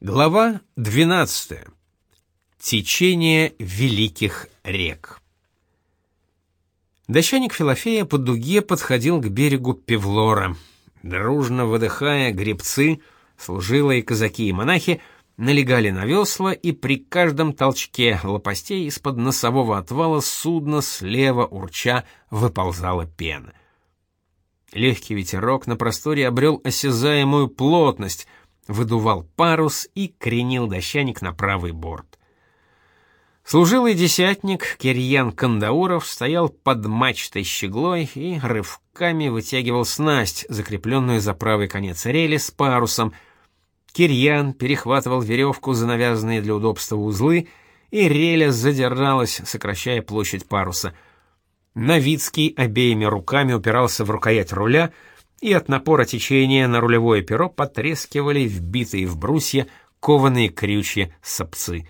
Глава 12. Течение великих рек. Дощаник Филофея по дуге подходил к берегу Певлора. Дружно выдыхая, гребцы, служилые казаки и монахи налегали на весла, и при каждом толчке лопастей из-под носового отвала судна слева урча выползала пена. Легкий ветерок на просторе обрел осязаемую плотность — выдувал парус и кренил дощаник на правый борт. Служилый десятник Кирьян Кандауров стоял под мачтой щеглой и рывками вытягивал снасть, закрепленную за правый конец рели с парусом. Кирьян перехватывал веревку за навязанные для удобства узлы, и реля задиралась, сокращая площадь паруса. Новицкий обеими руками упирался в рукоять руля — и от напора течения на рулевое перо потрескивали вбитые в брусья кованые крючья сапцы.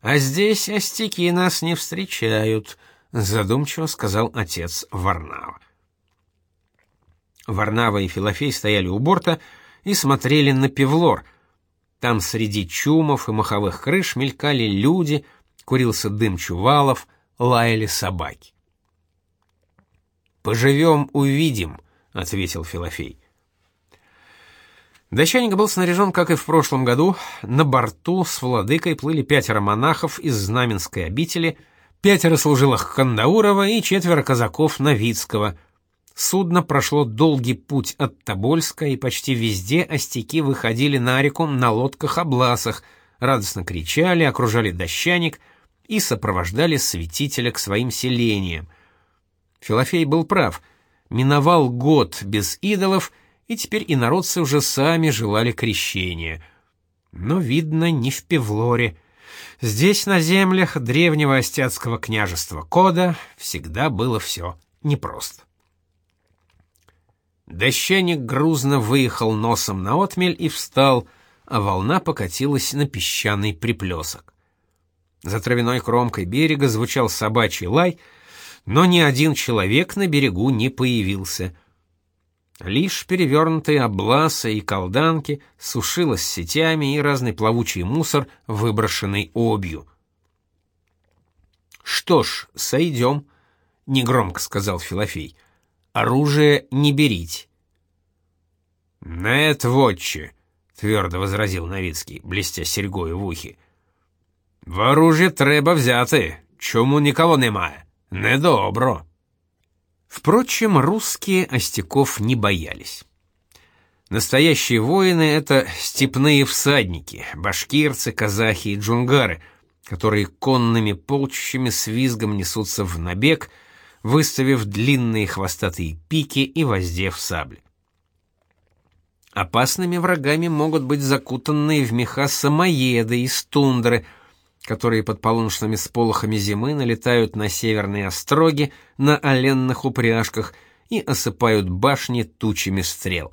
«А здесь остяки нас не встречают», — задумчиво сказал отец Варнава. Варнава и Филофей стояли у борта и смотрели на Певлор. Там среди чумов и маховых крыш мелькали люди, курился дым чувалов, лаяли собаки. Поживем, увидим, ответил Филофей. Дощаник был снаряжен, как и в прошлом году. На борту с владыкой плыли пятеро монахов из Знаменской обители, пятеро служилых Кандаурова и четверо казаков Новицкого. Судно прошло долгий путь от Тобольска, и почти везде остяки выходили на реку на лодках-обласах, радостно кричали, окружали дощаник и сопровождали святителя к своим селениям — Филофей был прав. Миновал год без идолов, и теперь инородцы уже сами желали крещения. Но, видно, не в Певлоре. Здесь, на землях древнего остяцкого княжества Кода, всегда было все непросто. Дощаник грузно выехал носом на отмель и встал, а волна покатилась на песчаный приплесок. За травяной кромкой берега звучал собачий лай — но ни один человек на берегу не появился. Лишь перевернутые обласы и колданки сушилось сетями и разный плавучий мусор, выброшенный обью. «Что ж, сойдем», — негромко сказал Филофей. «Оружие не берите». «Нет, вотче», — твердо возразил Новицкий, блестя серьгою в ухе. «В оружие треба взяти, чому никого немає». Недобро. Впрочем, русские остяков не боялись. Настоящие воины — это степные всадники, башкирцы, казахи и джунгары, которые конными полчищами с визгом несутся в набег, выставив длинные хвостатые пики и воздев сабли. Опасными врагами могут быть закутанные в меха самоеды из тундры — которые под полуночными сполохами зимы налетают на северные остроги на оленных упряжках и осыпают башни тучами стрел.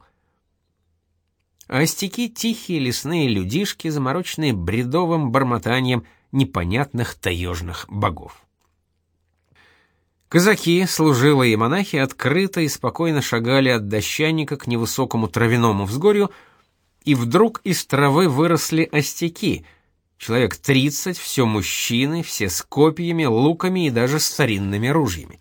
А остяки — тихие лесные людишки, замороченные бредовым бормотанием непонятных таежных богов. Казаки, служилые и монахи открыто и спокойно шагали от дощаника к невысокому травяному взгорью, и вдруг из травы выросли остяки — Человек тридцать, все мужчины, все с копьями, луками и даже старинными ружьями.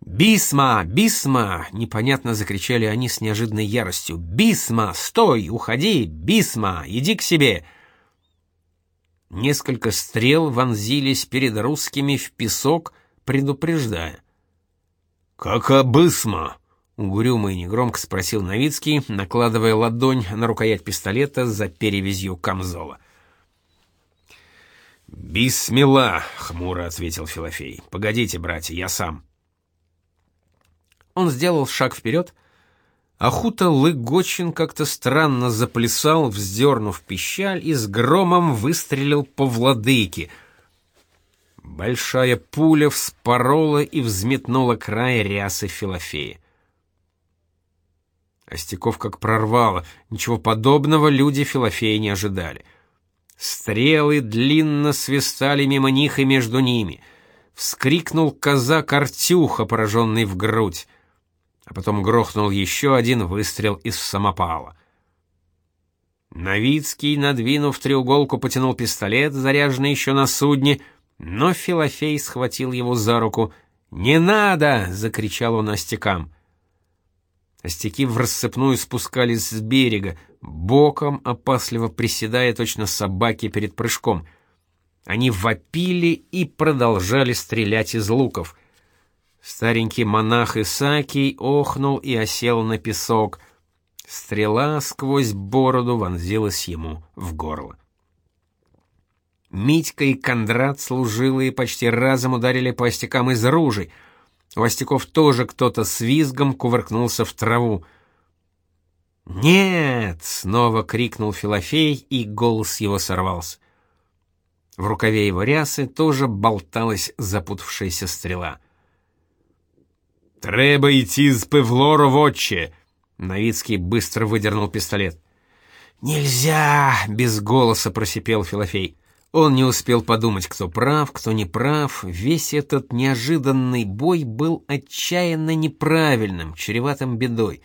«Бисма! Бисма!» — непонятно закричали они с неожиданной яростью. «Бисма! Стой! Уходи! Бисма! Иди к себе!» Несколько стрел вонзились перед русскими в песок, предупреждая. «Кака бисма!» Угрюмо и негромко спросил Новицкий, накладывая ладонь на рукоять пистолета за перевязью камзола. «Бисмилла!» — хмуро ответил Филофей. «Погодите, братья, я сам». Он сделал шаг вперед. Ахута Лыгочин как-то странно заплясал, вздернув пищаль, и с громом выстрелил по владыке. Большая пуля вспорола и взметнула край рясы Филофея. Остяков как прорвало. Ничего подобного люди Филофея не ожидали. Стрелы длинно свистали мимо них и между ними. Вскрикнул казак Артюха, пораженный в грудь. А потом грохнул еще один выстрел из самопала. Новицкий, надвинув треуголку, потянул пистолет, заряженный еще на судне, но Филофей схватил его за руку. «Не надо!» — закричал он остякам. Остяки в рассыпную спускались с берега, боком, опасливо приседая точно собаки перед прыжком. Они вопили и продолжали стрелять из луков. Старенький монах Исакий охнул и осел на песок. Стрела сквозь бороду вонзилась ему в горло. Митька и Кондрат служилые почти разом ударили по остякам из ружей. У остяков тоже кто-то с визгом кувыркнулся в траву. «Нет!» — снова крикнул Филофей, и голос его сорвался. В рукаве его рясы тоже болталась запутавшаяся стрела. «Треба идти с Певлора в отче!» Новицкий быстро выдернул пистолет. «Нельзя!» — без голоса просипел Филофей. Он не успел подумать, кто прав, кто не прав. Весь этот неожиданный бой был отчаянно неправильным, чреватым бедой.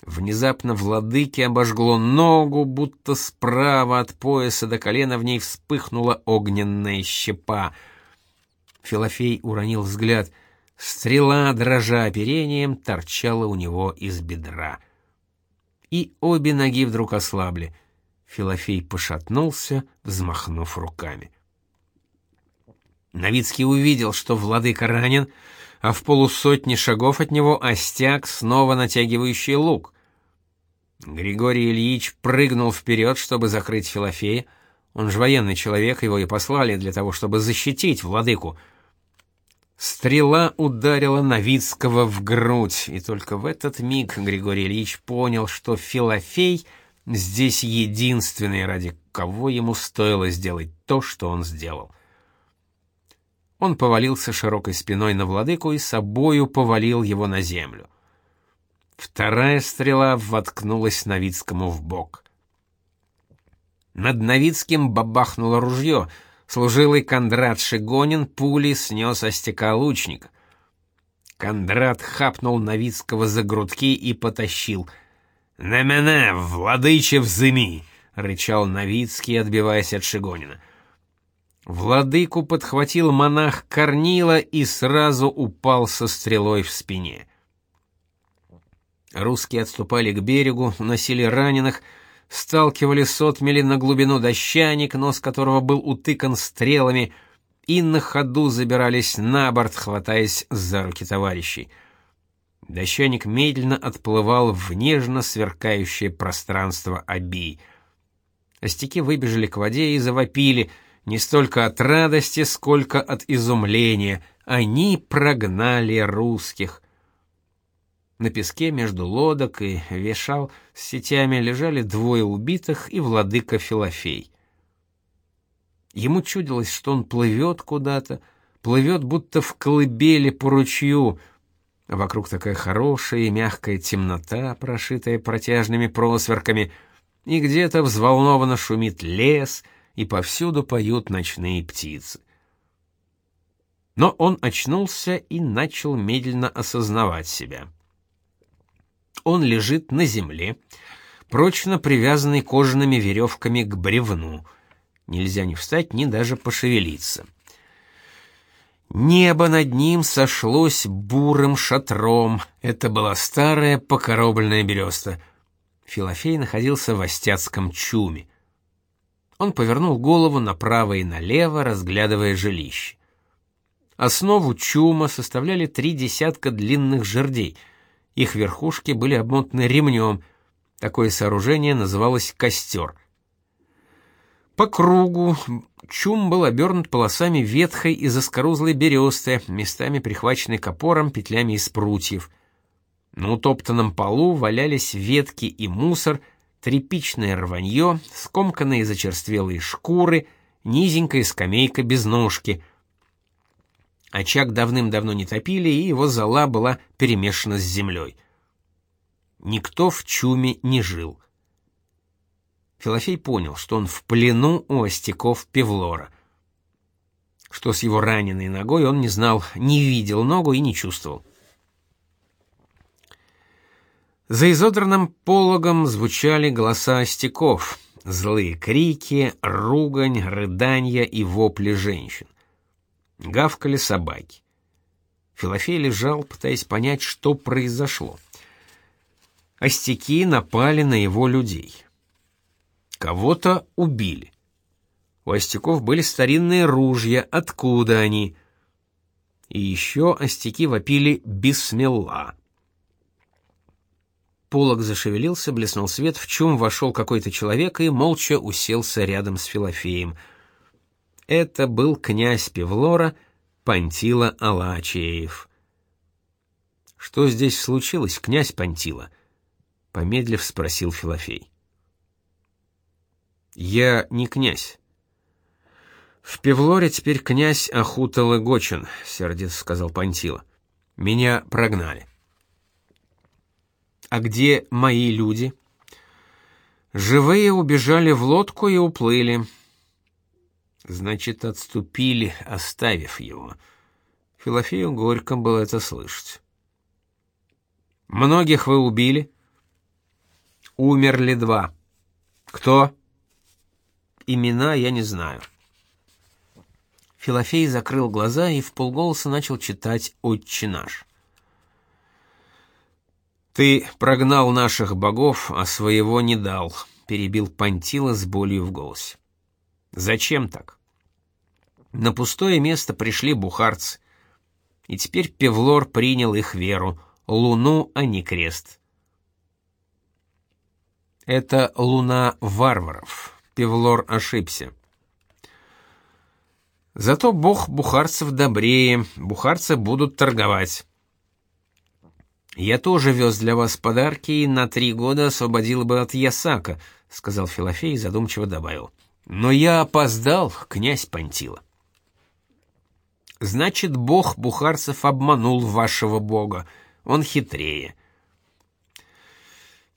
Внезапно владыке обожгло ногу, будто справа от пояса до колена в ней вспыхнула огненная щепа. Филофей уронил взгляд. Стрела, дрожа оперением, торчала у него из бедра. И обе ноги вдруг ослабли. Филофей пошатнулся, взмахнув руками. Новицкий увидел, что владыка ранен, а в полусотни шагов от него остяк, снова натягивающий лук. Григорий Ильич прыгнул вперед, чтобы закрыть Филофея. Он же военный человек, его и послали для того, чтобы защитить владыку. Стрела ударила Новицкого в грудь, и только в этот миг Григорий Ильич понял, что Филофей — Здесь единственный, ради кого ему стоило сделать то, что он сделал. Он повалился широкой спиной на владыку и собою повалил его на землю. Вторая стрела воткнулась Новицкому в бок. Над Новицким бабахнуло ружье. Служилый Кондрат Шигонин пулей снес остяка лучника. Кондрат хапнул Новицкого за грудки и потащил — «На мене, владыче взыми!» — рычал Новицкий, отбиваясь от Шигонина. Владыку подхватил монах Корнила и сразу упал со стрелой в спине. Русские отступали к берегу, носили раненых, сталкивали сотмели на глубину дощаник, нос которого был утыкан стрелами, и на ходу забирались на борт, хватаясь за руки товарищей — Дощаник медленно отплывал в нежно сверкающее пространство Аби. Остяки выбежали к воде и завопили, не столько от радости, сколько от изумления. Они прогнали русских. На песке между лодок и вешал с сетями лежали двое убитых и владыка Филофей. Ему чудилось, что он плывет куда-то, плывет будто в колыбели по ручью — Вокруг такая хорошая и мягкая темнота, прошитая протяжными просверками, и где-то взволнованно шумит лес, и повсюду поют ночные птицы. Но он очнулся и начал медленно осознавать себя. Он лежит на земле, прочно привязанный кожаными веревками к бревну. Нельзя ни встать, ни даже пошевелиться. Небо над ним сошлось бурым шатром. Это была старая покоробленная береста. Филофей находился в остяцком чуме. Он повернул голову направо и налево, разглядывая жилище. Основу чума составляли три десятка длинных жердей. Их верхушки были обмотаны ремнем. Такое сооружение называлось костер. По кругу чум был обернут полосами ветхой и заскорузлой бересты, местами прихваченной копором петлями из прутьев. На утоптанном полу валялись ветки и мусор, тряпичное рванье, скомканные зачерствелые шкуры, низенькая скамейка без ножки. Очаг давным-давно не топили, и его зола была перемешана с землей. Никто в чуме не жил. Филофей понял, что он в плену у остяков Певлора. Что с его раненой ногой он не знал, не видел ногу и не чувствовал. За изодранным пологом звучали голоса остяков, злые крики, ругань, рыдания и вопли женщин. Гавкали собаки. Филофей лежал, пытаясь понять, что произошло. Остяки напали на его людей. Кого-то убили. У остяков были старинные ружья, откуда они? И еще остяки вопили «Бисмилла». Полог зашевелился, блеснул свет, в чем вошел какой-то человек и молча уселся рядом с Филофеем. Это был князь Певлора, Пантила Алачеев. «Что здесь случилось, князь Пантила?» — помедлив спросил Филофей. «Я не князь». «В Певлоре теперь князь Ахутал Игочин», — сердито сказал Пантила. «Меня прогнали». А где мои люди? Живые убежали в лодку и уплыли. Значит, отступили, оставив его. Филофею горько было это слышать. Многих вы убили? Умерли два. Кто? Имена я не знаю. Филофей закрыл глаза и в полголоса начал читать «Отче наш». Ты прогнал наших богов, а своего не дал, перебил Пантила с болью в голосе. Зачем так? На пустое место пришли бухарцы. И теперь Певлор принял их веру, луну, а не крест. Это луна варваров. Певлор ошибся. Зато бог бухарцев добрее, бухарцы будут торговать. Я тоже вез для вас подарки и на три года освободил бы от Ясака, сказал Филофей и задумчиво добавил. Но я опоздал, князь Пантила. Значит, бог бухарцев обманул вашего бога. Он хитрее.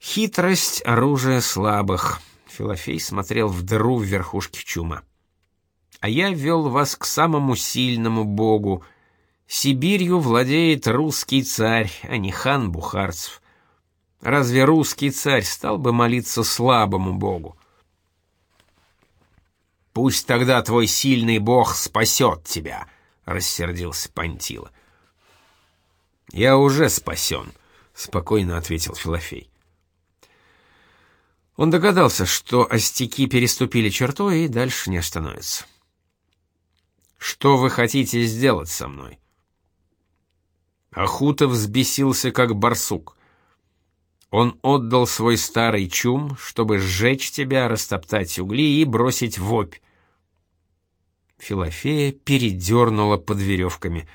Хитрость оружие слабых. Филофей смотрел в дыру в верхушке чума. А я вел вас к самому сильному богу, Сибирью владеет русский царь, а не хан Бухарцев. Разве русский царь стал бы молиться слабому богу? Пусть тогда твой сильный бог спасет тебя, рассердился Пантила. Я уже спасен», — спокойно ответил Филофей. Он догадался, что остяки переступили черту и дальше не остановятся. Что вы хотите сделать со мной? Ахутов взбесился, как барсук. Он отдал свой старый чум, чтобы сжечь тебя, растоптать угли и бросить в опь. Филофея передернула под веревками.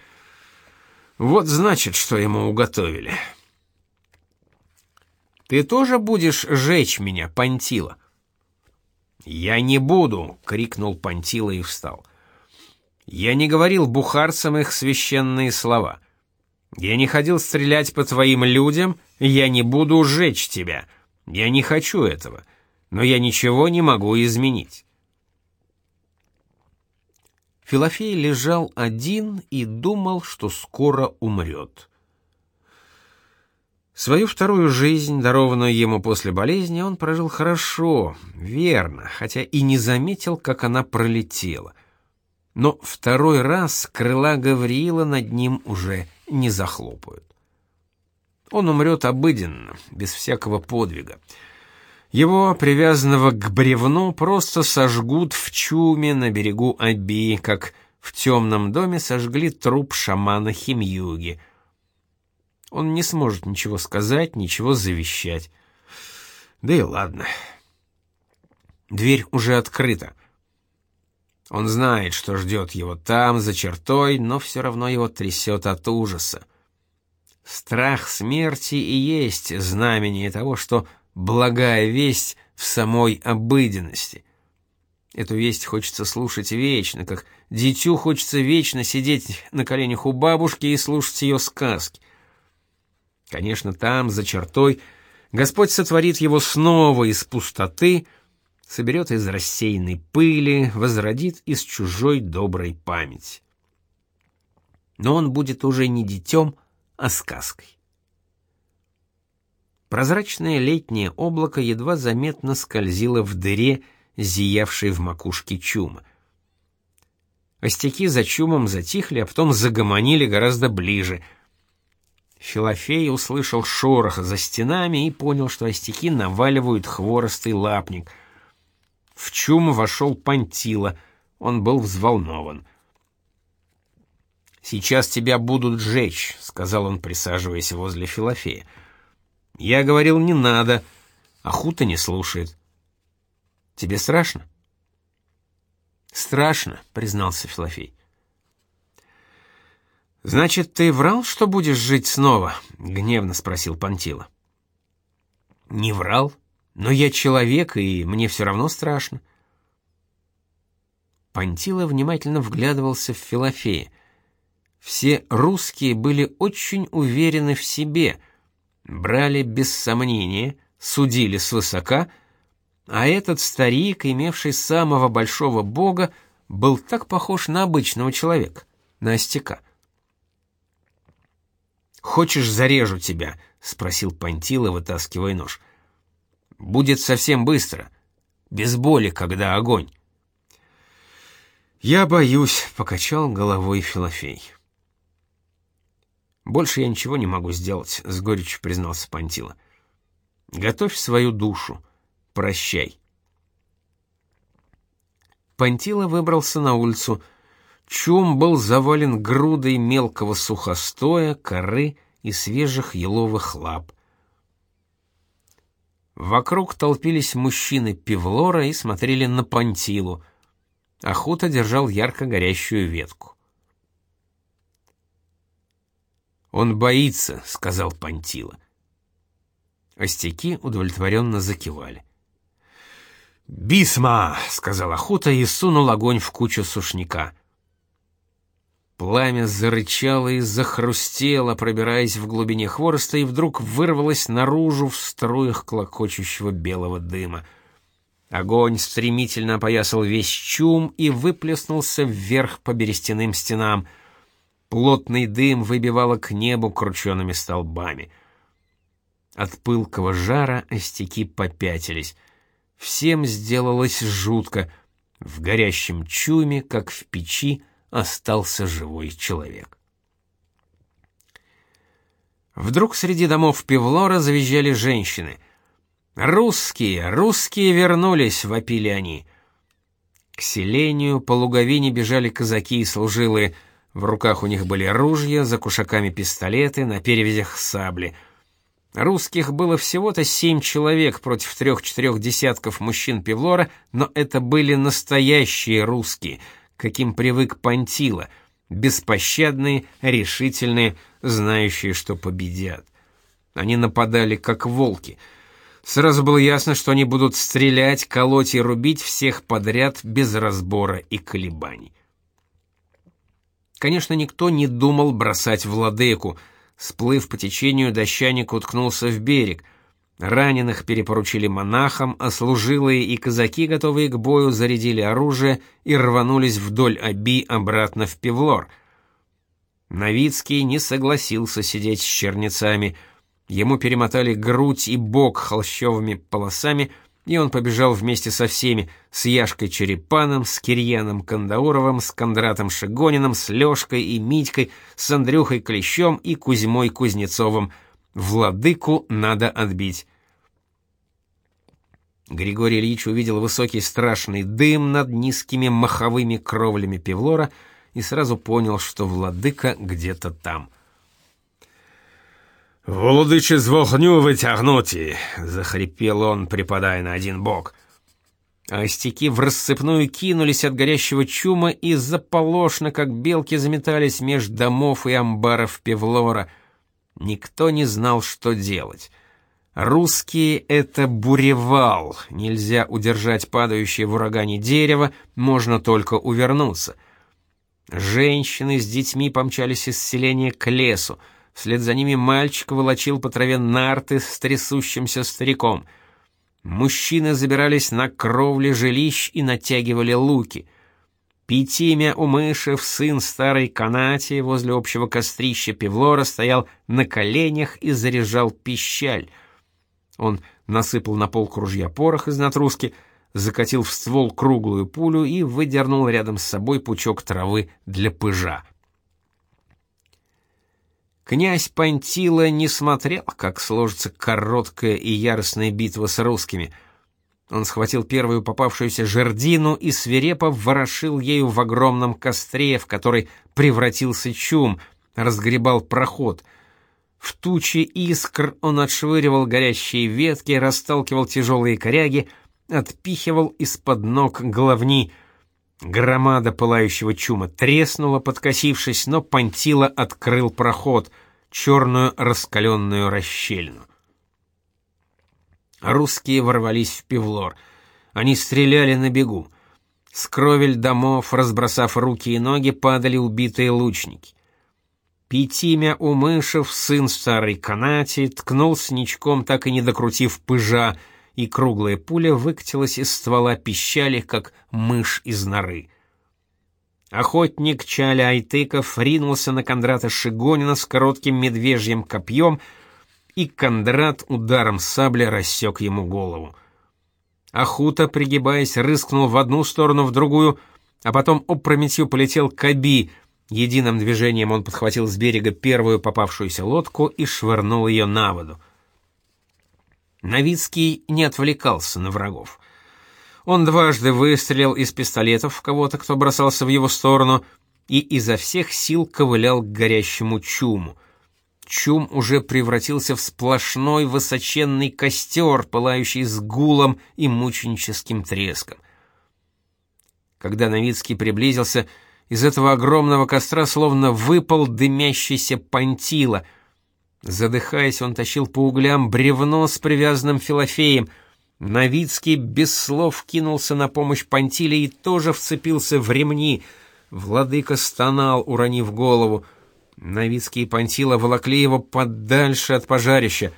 Вот значит, что ему уготовили. Ты тоже будешь жечь меня, Пантила? Я не буду, крикнул Пантила и встал. Я не говорил бухарцам их священные слова. Я не ходил стрелять по твоим людям, я не буду сжечь тебя. Я не хочу этого, но я ничего не могу изменить. Филофей лежал один и думал, что скоро умрет. Свою вторую жизнь, дарованную ему после болезни, он прожил хорошо, верно, хотя и не заметил, как она пролетела. Но второй раз крыла Гавриила над ним уже не захлопают. Он умрет обыденно, без всякого подвига. Его, привязанного к бревну, просто сожгут в чуме на берегу Аби, как в темном доме сожгли труп шамана Химьюги. Он не сможет ничего сказать, ничего завещать. Да и ладно. Дверь уже открыта. Он знает, что ждет его там, за чертой, но все равно его трясет от ужаса. Страх смерти и есть знамение того, что благая весть в самой обыденности. Эту весть хочется слушать вечно, как дитю хочется вечно сидеть на коленях у бабушки и слушать ее сказки. Конечно, там, за чертой, Господь сотворит его снова из пустоты — соберет из рассеянной пыли, возродит из чужой доброй памяти. Но он будет уже не детем, а сказкой. Прозрачное летнее облако едва заметно скользило в дыре, зиявшей в макушке чума. Остяки за чумом затихли, а потом загомонили гораздо ближе. Филофей услышал шорох за стенами и понял, что остяки наваливают хворостый лапник. В чум вошел Пантила, он был взволнован. «Сейчас тебя будут жечь», — сказал он, присаживаясь возле Филофея. «Я говорил, не надо, а не слушает. Тебе страшно?» «Страшно», — признался Филофей. «Значит, ты врал, что будешь жить снова?» — гневно спросил Пантила. «Не врал, но я человек, и мне все равно страшно». Пантила внимательно вглядывался в Филофея. Все русские были очень уверены в себе, брали без сомнения, судили свысока, а этот старик, имевший самого большого бога, был так похож на обычного человека, на остяка. «Хочешь, зарежу тебя?» — спросил Пантила, вытаскивая нож. «Будет совсем быстро, без боли, когда огонь». «Я боюсь», — покачал головой Филофей. Больше я ничего не могу сделать, с горечью признался Пантила. Готовь свою душу. Прощай. Пантила выбрался на улицу. Чум был завален грудой мелкого сухостоя, коры и свежих еловых лап. Вокруг толпились мужчины Пивлора и смотрели на Пантилу. Охота держал ярко горящую ветку. Он боится, сказал Пантила. Остяки удовлетворенно закивали. «Бисма!» — сказал охота и сунул огонь в кучу сушняка. Пламя зарычало и захрустело, пробираясь в глубине хвороста, и вдруг вырвалось наружу в струях клокочущего белого дыма. Огонь стремительно опоясал весь чум и выплеснулся вверх по берестяным стенам — Плотный дым выбивало к небу крученными столбами. От пылкого жара остяки попятились. Всем сделалось жутко. В горящем чуме, как в печи, остался живой человек. Вдруг среди домов Певлора завизжали женщины. «Русские! Русские вернулись!» — вопили они. К селению по луговине бежали казаки и служилые — в руках у них были ружья, за кушаками пистолеты, на перевязях сабли. Русских было всего-то семь человек против трех-четырех десятков мужчин Певлора, но это были настоящие русские, каким привык Пантила, беспощадные, решительные, знающие, что победят. Они нападали как волки. Сразу было ясно, что они будут стрелять, колоть и рубить всех подряд без разбора и колебаний. Конечно, никто не думал бросать владыку. Сплыв по течению, дощаник уткнулся в берег. Раненых перепоручили монахам, а служилые и казаки, готовые к бою, зарядили оружие и рванулись вдоль Аби обратно в Певлор. Новицкий не согласился сидеть с чернецами. Ему перемотали грудь и бок холщовыми полосами — и он побежал вместе со всеми, с Яшкой Черепаном, с Кирьяном Кандауровым, с Кондратом Шигониным, с Лёшкой и Митькой, с Андрюхой Клещом и Кузьмой Кузнецовым. Владыку надо отбить. Григорий Ильич увидел высокий страшный дым над низкими маховыми кровлями Певлора и сразу понял, что владыка где-то там — «Володичи з вогню витягнуті!» — захрипел он, припадая на один бок. А остяки в рассыпную кинулись от горящего чума и заполошно, как белки, заметались меж домов и амбаров Певлора. Никто не знал, что делать. Русские — это буревал, нельзя удержать падающее в урагане дерево, можно только увернуться. Женщины с детьми помчались из селения к лесу — Вслед за ними мальчик волочил по траве нарты с трясущимся стариком. Мужчины забирались на кровли жилищ и натягивали луки. Пятимя Умышев, сын старой канати, возле общего кострища Певлора стоял на коленях и заряжал пищаль. Он насыпал на пол кружья порох из натруски, закатил в ствол круглую пулю и выдернул рядом с собой пучок травы для пыжа. Князь Пантила не смотрел, как сложится короткая и яростная битва с русскими. Он схватил первую попавшуюся жердину и свирепо ворошил ею в огромном костре, в который превратился чум, разгребал проход. В тучи искр он отшвыривал горящие ветки, расталкивал тяжелые коряги, отпихивал из-под ног головни. Громада пылающего чума треснула, подкосившись, но Пантила открыл проход, черную раскаленную расщелину. Русские ворвались в Певлор. Они стреляли на бегу. С кровель домов, разбросав руки и ноги, падали убитые лучники. Пятимя Умышев, сын старой канати, ткнул сничком, так и не докрутив пыжа, и круглая пуля выкатилась из ствола пищали, как мышь из норы. Охотник Чаля Айтыков ринулся на Кондрата Шигонина с коротким медвежьим копьем, и Кондрат ударом сабли рассек ему голову. Ахута, пригибаясь, рыскнул в одну сторону, в другую, а потом опрометью полетел к Аби. Единым движением он подхватил с берега первую попавшуюся лодку и швырнул ее на воду. Новицкий не отвлекался на врагов. Он дважды выстрелил из пистолетов в кого-то, кто бросался в его сторону, и изо всех сил ковылял к горящему чуму. Чум уже превратился в сплошной высоченный костер, пылающий с гулом и мученическим треском. Когда Новицкий приблизился, из этого огромного костра словно выпал дымящийся пантила. Задыхаясь, он тащил по углям бревно с привязанным филофеем. Новицкий без слов кинулся на помощь пантиле и тоже вцепился в ремни. Владыка стонал, уронив голову. Новицкие Пантила волокли его подальше от пожарища.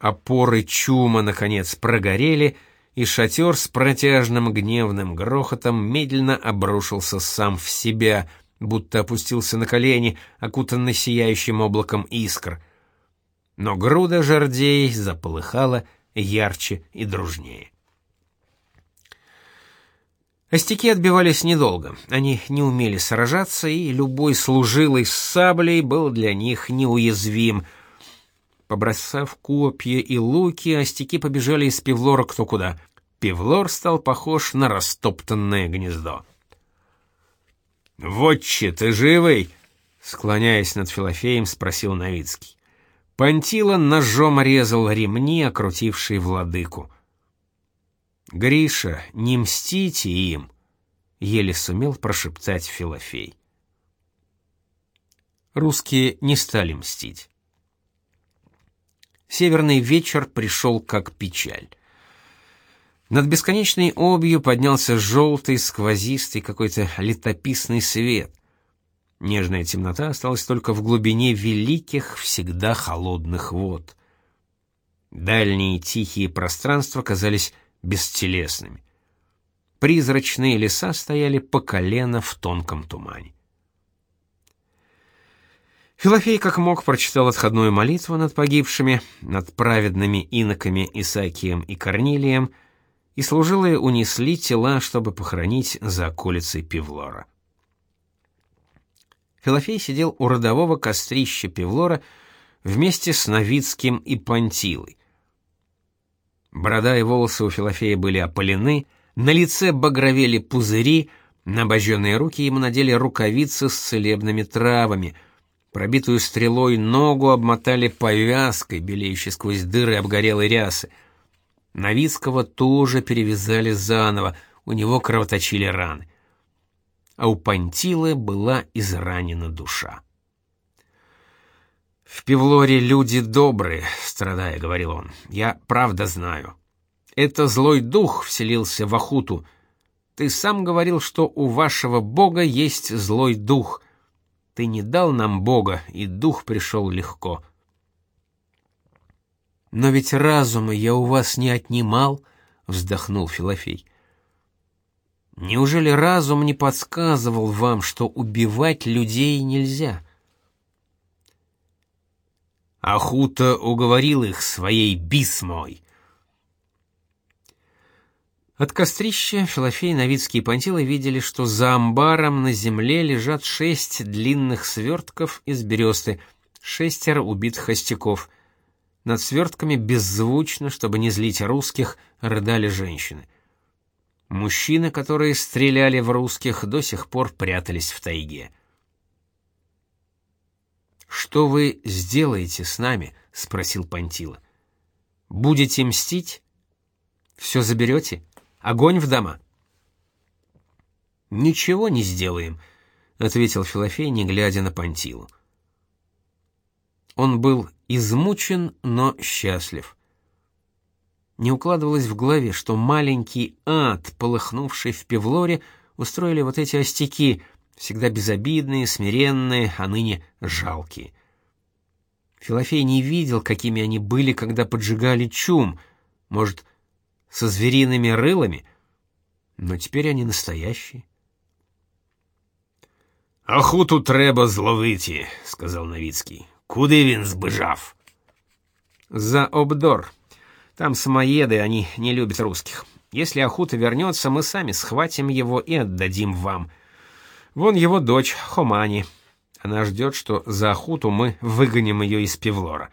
Опоры чума, наконец, прогорели, и шатер с протяжным гневным грохотом медленно обрушился сам в себя, будто опустился на колени, окутанный сияющим облаком искр. Но груда жердей заполыхала ярче и дружнее. Остяки отбивались недолго. Они не умели сражаться, и любой служилый с саблей был для них неуязвим. Побросав копья и луки, остяки побежали из Певлора кто куда. Певлор стал похож на растоптанное гнездо. «Вотче, ты живый?» — склоняясь над Филофеем, спросил Новицкий. Пантила ножом резал ремни, окрутившие владыку. Гриша, не мстите им, еле сумел прошептать Филофей. Русские не стали мстить. Северный вечер пришел как печаль. Над бесконечной обью поднялся желтый, сквозистый, какой-то летописный свет. Нежная темнота осталась только в глубине великих, всегда холодных вод. Дальние тихие пространства казались бестелесными. Призрачные леса стояли по колено в тонком тумане. Филофей как мог прочитал отходную молитву над погибшими, над праведными иноками Исаакием и Корнилием, и служилые унесли тела, чтобы похоронить за околицей Певлора. Филофей сидел у родового кострища Певлора вместе с Новицким и Пантилой. Борода и волосы у Филофея были опалены, на лице багровели пузыри, на обожженные руки ему надели рукавицы с целебными травами. Пробитую стрелой ногу обмотали повязкой, белеющей сквозь дыры обгорелой рясы. Новицкого тоже перевязали заново, у него кровоточили раны. А у Пантилы была изранена душа. «В Певлоре люди добрые», — страдая, говорил он. «Я правда знаю. Это злой дух вселился в Ахуту. Ты сам говорил, что у вашего бога есть злой дух. Ты не дал нам бога, и дух пришел легко». «Но ведь разума я у вас не отнимал», — вздохнул Филофей. «Неужели разум не подсказывал вам, что убивать людей нельзя?» Ахута уговорил их своей бисмой. От кострища Филофей, Новицкий и Пантила видели, что за амбаром на земле лежат шесть длинных свертков из бересты, шестеро убитых хостяков. Над свертками беззвучно, чтобы не злить русских, рыдали женщины. Мужчины, которые стреляли в русских, до сих пор прятались в тайге. «Что вы сделаете с нами?» — спросил Пантила. «Будете мстить? Все заберете?» Огонь в дома. Ничего не сделаем, ответил Филофей, не глядя на Пантилу. Он был измучен, но счастлив. Не укладывалось в голове, что маленький ад, полыхнувший в Певлоре, устроили вот эти остяки, всегда безобидные, смиренные, а ныне жалкие. Филофей не видел, какими они были, когда поджигали чум. Может, со звериными рылами, но теперь они настоящие. Охоту треба зловити, сказав Новицький. Куди він збежав? За Обдор. Там самоеды, они не любят русских. Если Ахута вернется, мы сами схватим его и отдадим вам. Вон его дочь, Хомани. Она ждет, что за Ахуту мы выгоним ее из Певлора.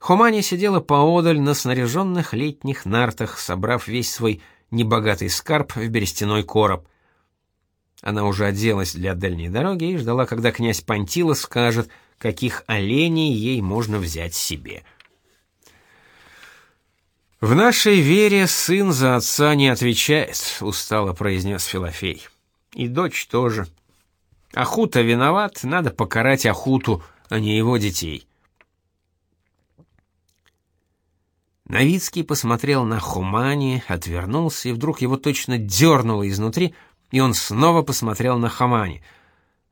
Хумани сидела поодаль на снаряженных летних нартах, собрав весь свой небогатый скарб в берестяной короб. Она уже оделась для дальней дороги и ждала, когда князь Пантила скажет, каких оленей ей можно взять себе. «В нашей вере сын за отца не отвечает», — устало произнес Филофей. «И дочь тоже. Ахута виноват, надо покарать Ахуту, а не его детей». Новицкий посмотрел на Хумани, отвернулся, и вдруг его точно дернуло изнутри, и он снова посмотрел на Хамани.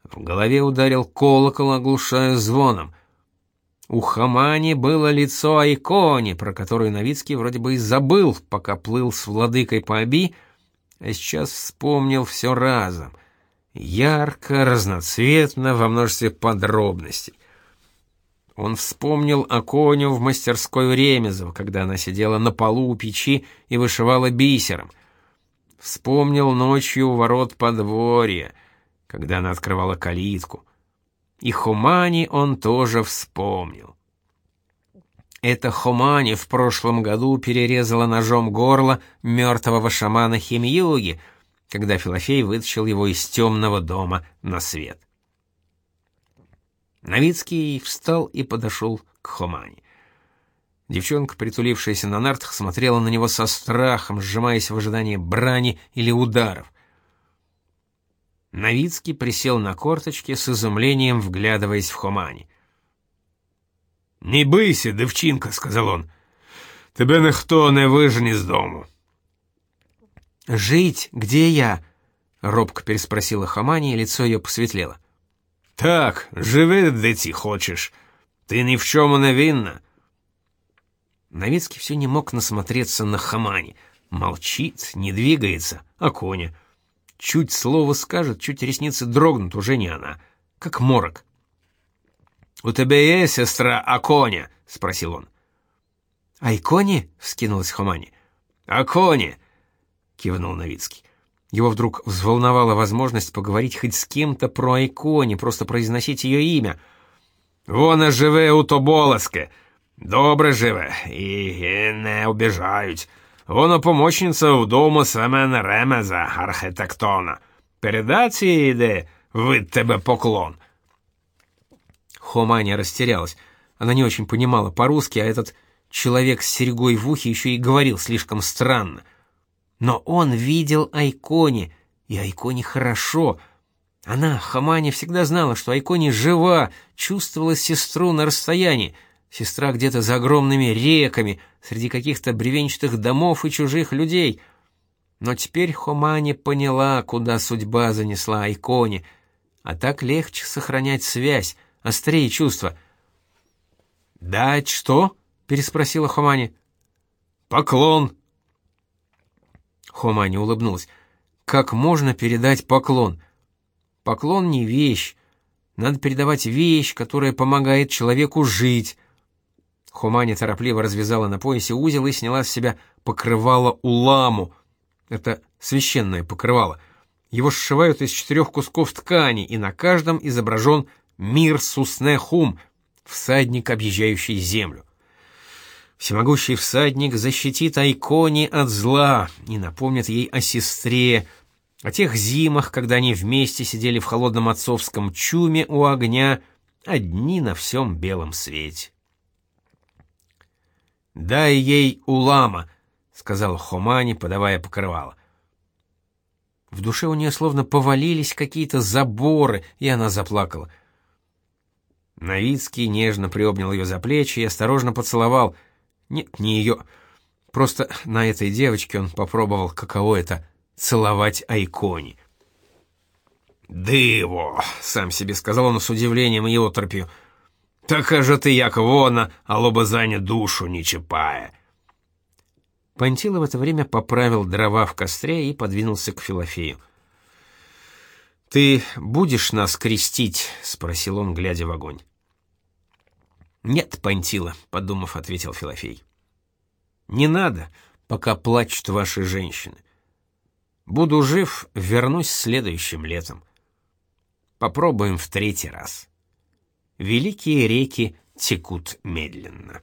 В голове ударил колокол, оглушая звоном. У Хамани было лицо Айкони, про которую Новицкий вроде бы и забыл, пока плыл с владыкой по Аби, а сейчас вспомнил все разом. Ярко, разноцветно, во множестве подробностей. Он вспомнил о коню в мастерской Ремезова, когда она сидела на полу у печи и вышивала бисером. Вспомнил ночью у ворот подворья, когда она открывала калитку. И Хумани он тоже вспомнил. Это Хумани в прошлом году перерезала ножом горло мертвого шамана Химьюги, когда Филофей вытащил его из темного дома на свет. Новицкий встал и подошел к Хомане. Девчонка, притулившаяся на нартах, смотрела на него со страхом, сжимаясь в ожидании брани или ударов. Новицкий присел на корточки с изумлением, вглядываясь в Хомани. «Не бийся, девчинка», — сказал он. «Тебе ніхто не вижене з дому». «Жить? Где я?» — робко переспросила Хамани, и лицо ее посветлело. Так, живи, де ті хочеш. Ты ни в чем не винна. Новицкий все не мог насмотреться на Хамани. Молчит, не двигается, а коня. Чуть слово скажет, чуть ресницы дрогнут, уже не она. Как морок. «У тебя есть сестра Аконя?» — спросил он. «Айкони?» — вскинулась Хамани. «Акони!» — кивнул Новицкий. Его вдруг взволновала возможность поговорить хоть с кем-то про Айкони, просто произносить ее имя. «Вона живе у Тоболаске. Добре живе і не обіжають. Вона помощниця вдома Семена Ремеза, архітектона. Передать їй йде від тебе поклон». Хоманя растерялась. Она не очень понимала по-русски, а этот человек с серьгой в ухе еще и говорил слишком странно — но он видел Айкони, и Айкони хорошо. Она, Хамани, всегда знала, что Айкони жива, чувствовала сестру на расстоянии. Сестра где-то за огромными реками, среди каких-то бревенчатых домов и чужих людей. Но теперь Хомани поняла, куда судьба занесла Айкони, а так легче сохранять связь, острее чувства. «Дать что?» — переспросила Хомани. «Поклон», Хома не улыбнулась. Как можно передать поклон? Поклон не вещь. Надо передавать вещь, которая помогает человеку жить. Хумани торопливо развязала на поясе узел и сняла с себя покрывало уламу. Это священное покрывало. Его сшивают из четырех кусков ткани, и на каждом изображен мир Суснехум, всадник, объезжающий землю. Всемогущий всадник защитит Айкони от зла и напомнит ей о сестре, о тех зимах, когда они вместе сидели в холодном отцовском чуме у огня, одни на всем белом свете. «Дай ей улама», — сказал Хомани, подавая покрывало. В душе у нее словно повалились какие-то заборы, и она заплакала. Новицкий нежно приобнял ее за плечи и осторожно поцеловал. Нет, не ее. Просто на этой девочке он попробовал, каково это — целовать Айкони. «Диво!» — сам себе сказал он с удивлением и оторпью. «Така же ты, як вона, а лобазаня душу не чіпає». Пантила в это время поправил дрова в костре и подвинулся к Филофею. «Ты будешь нас крестить?» — спросил он, глядя в огонь. «Нет, Пантила», — подумав, ответил Филофей. «Не надо, пока плачут ваши женщины. Буду жив, вернусь следующим летом. Попробуем в третий раз. Великие реки текут медленно».